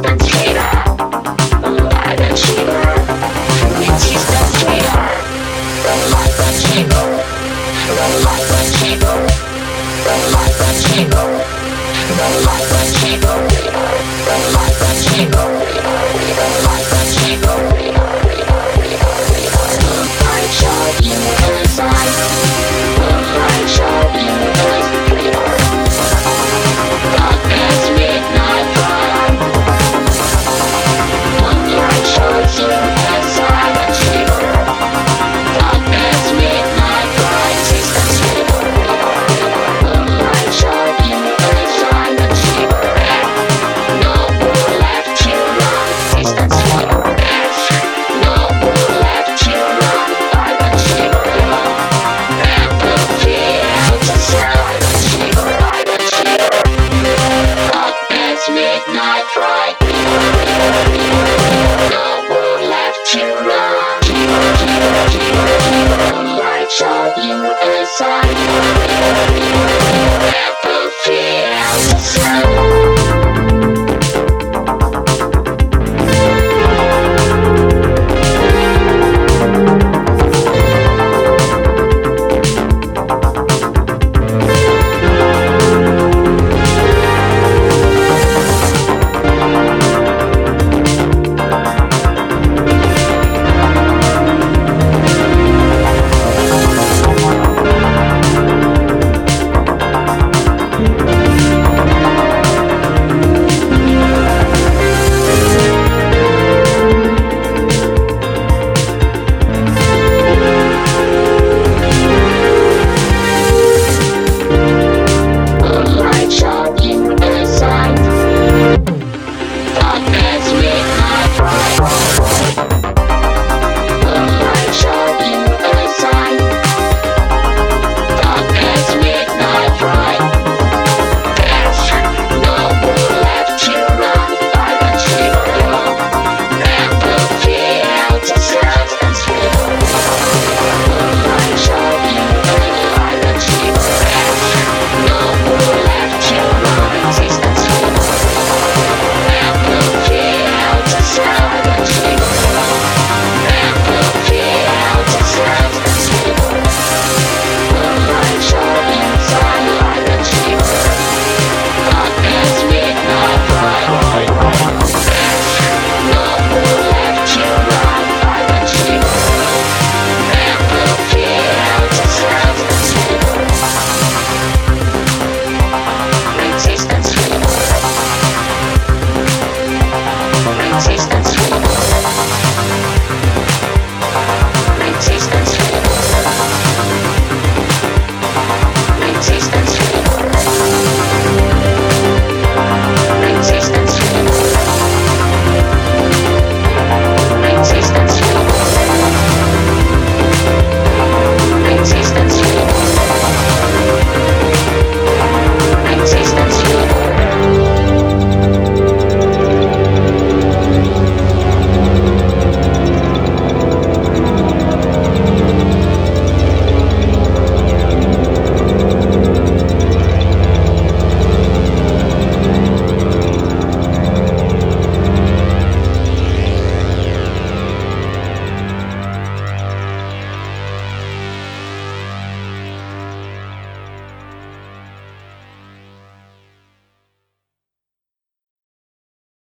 The jingle, jingle, jingle, jingle, jingle, jingle, jingle, jingle, jingle, jingle, jingle, jingle, jingle, jingle, jingle, jingle,